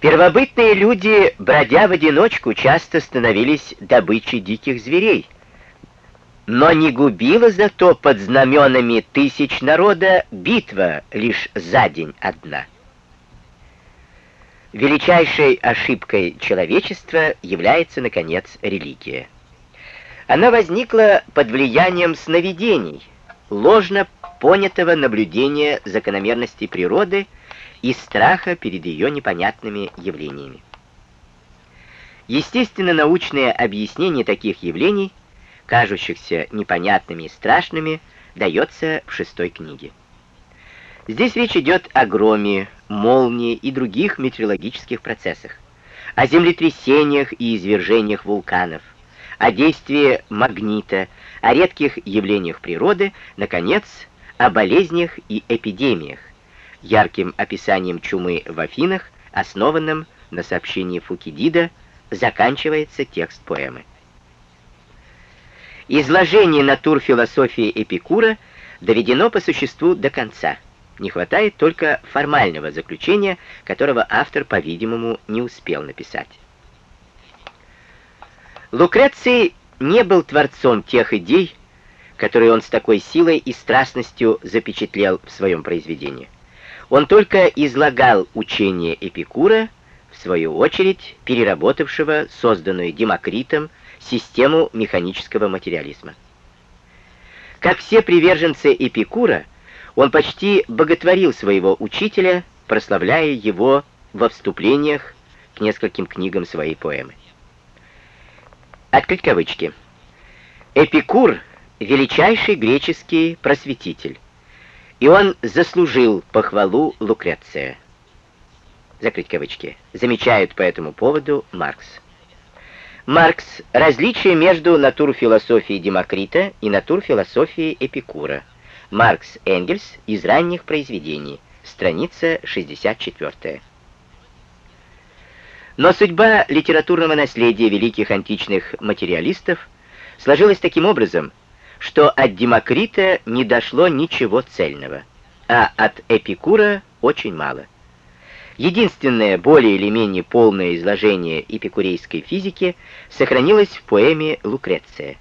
Первобытные люди, бродя в одиночку, часто становились добычей диких зверей. Но не губила зато под знаменами тысяч народа битва лишь за день одна. Величайшей ошибкой человечества является, наконец, религия. Она возникла под влиянием сновидений, ложно понятого наблюдения закономерностей природы и страха перед ее непонятными явлениями. Естественно-научное объяснение таких явлений, кажущихся непонятными и страшными, дается в шестой книге. Здесь речь идет о громе, молнии и других метеорологических процессах, о землетрясениях и извержениях вулканов, о действии магнита, о редких явлениях природы, наконец, о болезнях и эпидемиях, ярким описанием чумы в Афинах, основанным на сообщении Фукидида, заканчивается текст поэмы. Изложение натур философии Эпикура доведено по существу до конца. Не хватает только формального заключения, которого автор, по-видимому, не успел написать. Лукреций не был творцом тех идей, которые он с такой силой и страстностью запечатлел в своем произведении. Он только излагал учение Эпикура, в свою очередь переработавшего созданную Демокритом систему механического материализма. Как все приверженцы Эпикура, он почти боготворил своего учителя, прославляя его во вступлениях к нескольким книгам своей поэмы. Открыть кавычки. Эпикур — величайший греческий просветитель и он заслужил похвалу Лукреция. Закрыть кавычки. Замечают по этому поводу Маркс. Маркс — различие между натурфилософией Демокрита и натурфилософией Эпикура. Маркс Энгельс из ранних произведений. Страница 64. Но судьба литературного наследия великих античных материалистов сложилась таким образом, что от Демокрита не дошло ничего цельного, а от Эпикура очень мало. Единственное более или менее полное изложение эпикурейской физики сохранилось в поэме «Лукреция»,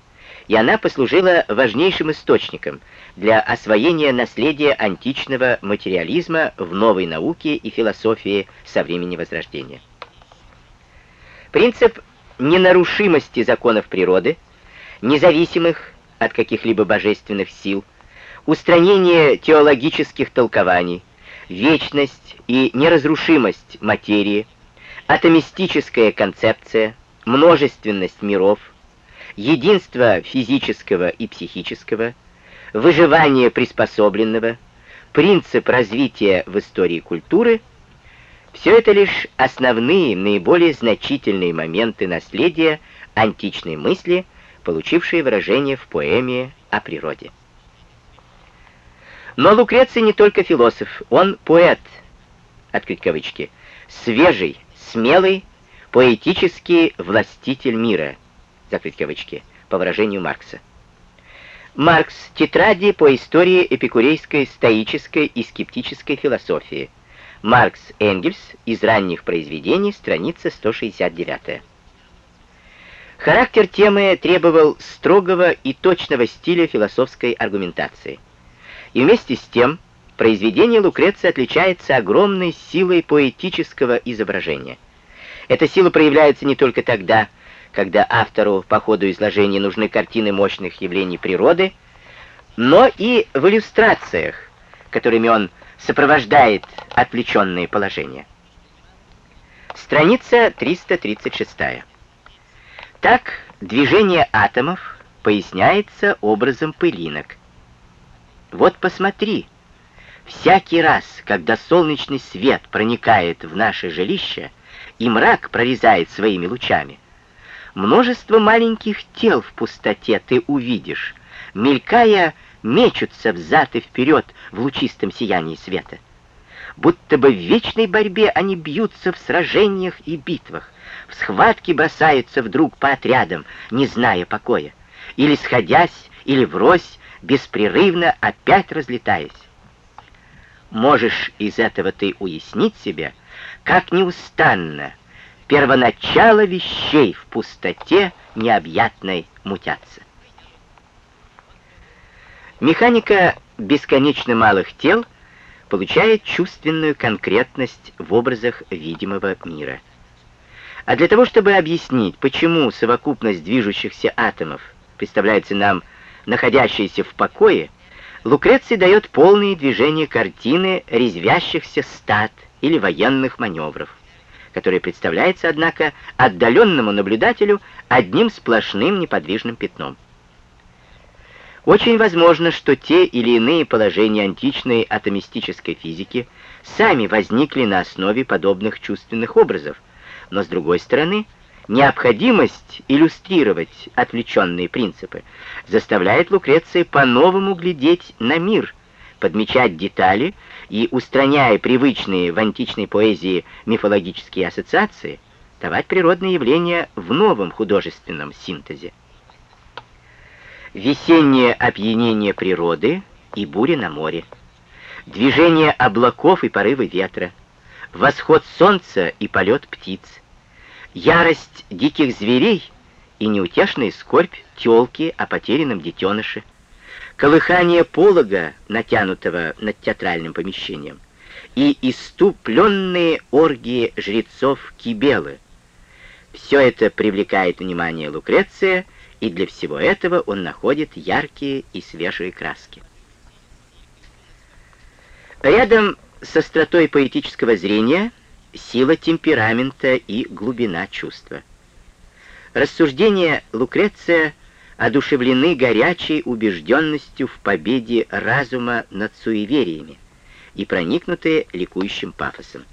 и она послужила важнейшим источником для освоения наследия античного материализма в новой науке и философии со времени Возрождения. Принцип ненарушимости законов природы, независимых от каких-либо божественных сил, устранение теологических толкований, вечность и неразрушимость материи, атомистическая концепция, множественность миров, единство физического и психического, выживание приспособленного, принцип развития в истории культуры — все это лишь основные, наиболее значительные моменты наследия античной мысли — получившие выражение в поэме о природе. Но Лукреций не только философ, он поэт, открыть кавычки, свежий, смелый, поэтический властитель мира, закрыть кавычки, по выражению Маркса. Маркс. Тетради по истории эпикурейской, стоической и скептической философии. Маркс Энгельс из ранних произведений, страница 169. Характер темы требовал строгого и точного стиля философской аргументации. И вместе с тем, произведение Лукреция отличается огромной силой поэтического изображения. Эта сила проявляется не только тогда, когда автору по ходу изложения нужны картины мощных явлений природы, но и в иллюстрациях, которыми он сопровождает отвлеченные положения. Страница 336. Так, движение атомов поясняется образом пылинок. Вот посмотри, всякий раз, когда солнечный свет проникает в наше жилище и мрак прорезает своими лучами, множество маленьких тел в пустоте ты увидишь, мелькая, мечутся взад и вперед в лучистом сиянии света. Будто бы в вечной борьбе они бьются в сражениях и битвах, в схватке бросаются вдруг по отрядам, не зная покоя, или сходясь, или врозь, беспрерывно опять разлетаясь. Можешь из этого ты уяснить себе, как неустанно первоначало вещей в пустоте необъятной мутятся. Механика бесконечно малых тел получает чувственную конкретность в образах видимого мира. А для того, чтобы объяснить, почему совокупность движущихся атомов представляется нам находящейся в покое, Лукреций дает полные движения картины резвящихся стад или военных маневров, которые представляется, однако, отдаленному наблюдателю одним сплошным неподвижным пятном. Очень возможно, что те или иные положения античной атомистической физики сами возникли на основе подобных чувственных образов, но, с другой стороны, необходимость иллюстрировать отвлеченные принципы заставляет Лукреция по-новому глядеть на мир, подмечать детали и, устраняя привычные в античной поэзии мифологические ассоциации, давать природные явления в новом художественном синтезе. Весеннее опьянение природы и буря на море, движение облаков и порывы ветра, восход солнца и полет птиц, ярость диких зверей и неутешная скорбь тёлки о потерянном детеныше, колыхание полога, натянутого над театральным помещением, и иступленные оргии жрецов Кибелы. Все это привлекает внимание Лукреция — и для всего этого он находит яркие и свежие краски. Рядом с остротой поэтического зрения сила темперамента и глубина чувства. Рассуждения Лукреция одушевлены горячей убежденностью в победе разума над суевериями и проникнуты ликующим пафосом.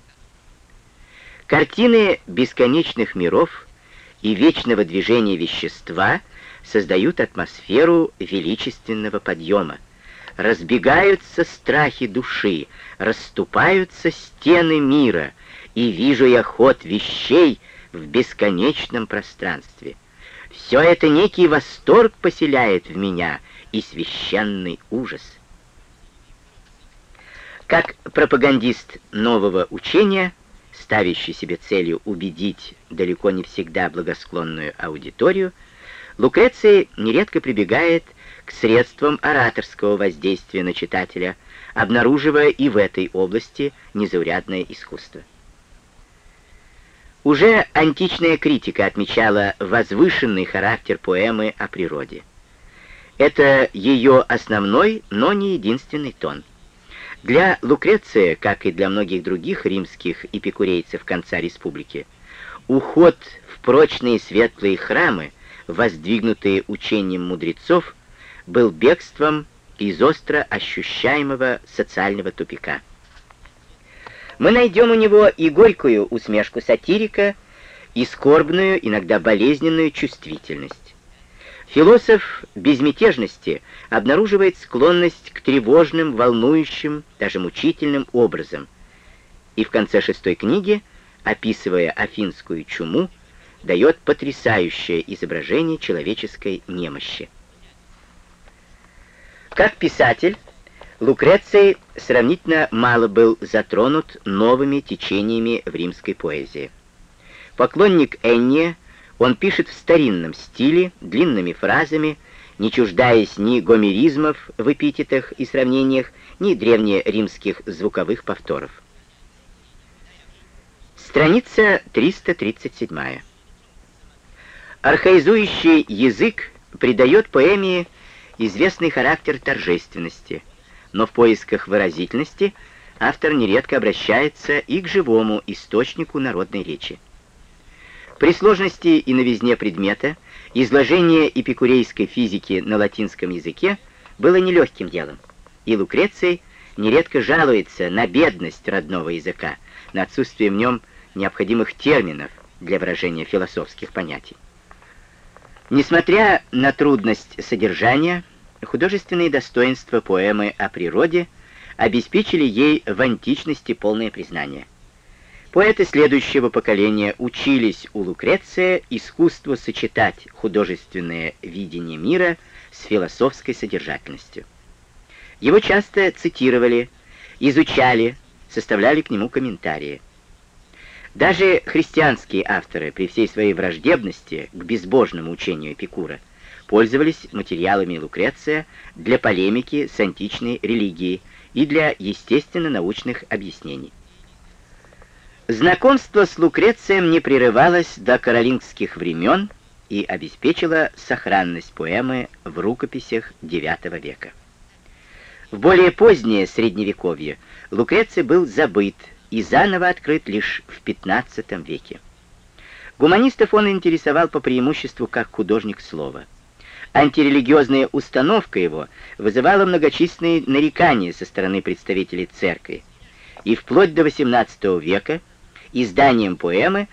Картины бесконечных миров и вечного движения вещества — создают атмосферу величественного подъема. Разбегаются страхи души, расступаются стены мира, и вижу я ход вещей в бесконечном пространстве. Все это некий восторг поселяет в меня и священный ужас. Как пропагандист нового учения, ставящий себе целью убедить далеко не всегда благосклонную аудиторию, Лукреций нередко прибегает к средствам ораторского воздействия на читателя, обнаруживая и в этой области незаурядное искусство. Уже античная критика отмечала возвышенный характер поэмы о природе. Это ее основной, но не единственный тон. Для Лукреция, как и для многих других римских эпикурейцев конца республики, уход в прочные светлые храмы воздвигнутые учением мудрецов, был бегством из остро ощущаемого социального тупика. Мы найдем у него и горькую усмешку сатирика, и скорбную, иногда болезненную чувствительность. Философ безмятежности обнаруживает склонность к тревожным, волнующим, даже мучительным образам. И в конце шестой книги, описывая афинскую чуму, дает потрясающее изображение человеческой немощи. Как писатель, Лукреций сравнительно мало был затронут новыми течениями в римской поэзии. Поклонник Энния, он пишет в старинном стиле, длинными фразами, не чуждаясь ни гомеризмов в эпитетах и сравнениях, ни древнеримских звуковых повторов. Страница 337. Архаизующий язык придает поэме известный характер торжественности, но в поисках выразительности автор нередко обращается и к живому источнику народной речи. При сложности и новизне предмета изложение эпикурейской физики на латинском языке было нелегким делом, и Лукреций нередко жалуется на бедность родного языка, на отсутствие в нем необходимых терминов для выражения философских понятий. Несмотря на трудность содержания, художественные достоинства поэмы о природе обеспечили ей в античности полное признание. Поэты следующего поколения учились у Лукреция искусству сочетать художественное видение мира с философской содержательностью. Его часто цитировали, изучали, составляли к нему комментарии. Даже христианские авторы, при всей своей враждебности к безбожному учению Эпикура, пользовались материалами Лукреция для полемики с античной религией и для естественно-научных объяснений. Знакомство с Лукрецием не прерывалось до каролингских времен и обеспечило сохранность поэмы в рукописях IX века. В более позднее Средневековье Лукреций был забыт и заново открыт лишь в XV веке. Гуманистов он интересовал по преимуществу как художник слова. Антирелигиозная установка его вызывала многочисленные нарекания со стороны представителей церкви, и вплоть до XVIII века – изданием поэмы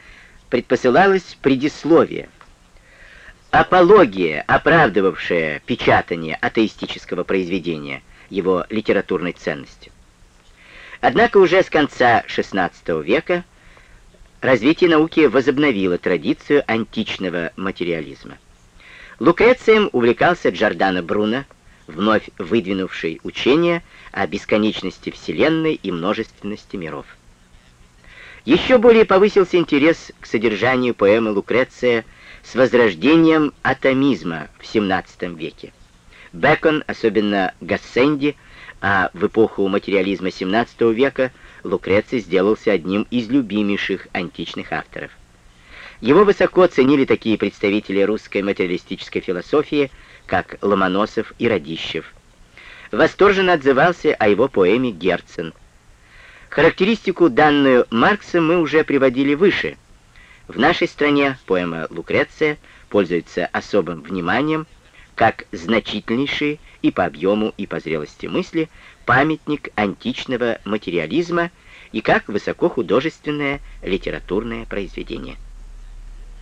предпосылалось предисловие. Апология, оправдывавшая печатание атеистического произведения, его литературной ценностью. Однако уже с конца XVI века развитие науки возобновило традицию античного материализма. Лукрецием увлекался Джордано Бруно, вновь выдвинувший учение о бесконечности Вселенной и множественности миров. Еще более повысился интерес к содержанию поэмы Лукреция с возрождением атомизма в XVII веке. Бекон, особенно Гассенди, а в эпоху материализма XVII века Лукреций сделался одним из любимейших античных авторов. Его высоко ценили такие представители русской материалистической философии, как Ломоносов и Радищев. Восторженно отзывался о его поэме Герцен – Характеристику, данную Марксом, мы уже приводили выше. В нашей стране поэма «Лукреция» пользуется особым вниманием, как значительнейший и по объему, и по зрелости мысли памятник античного материализма и как высокохудожественное литературное произведение.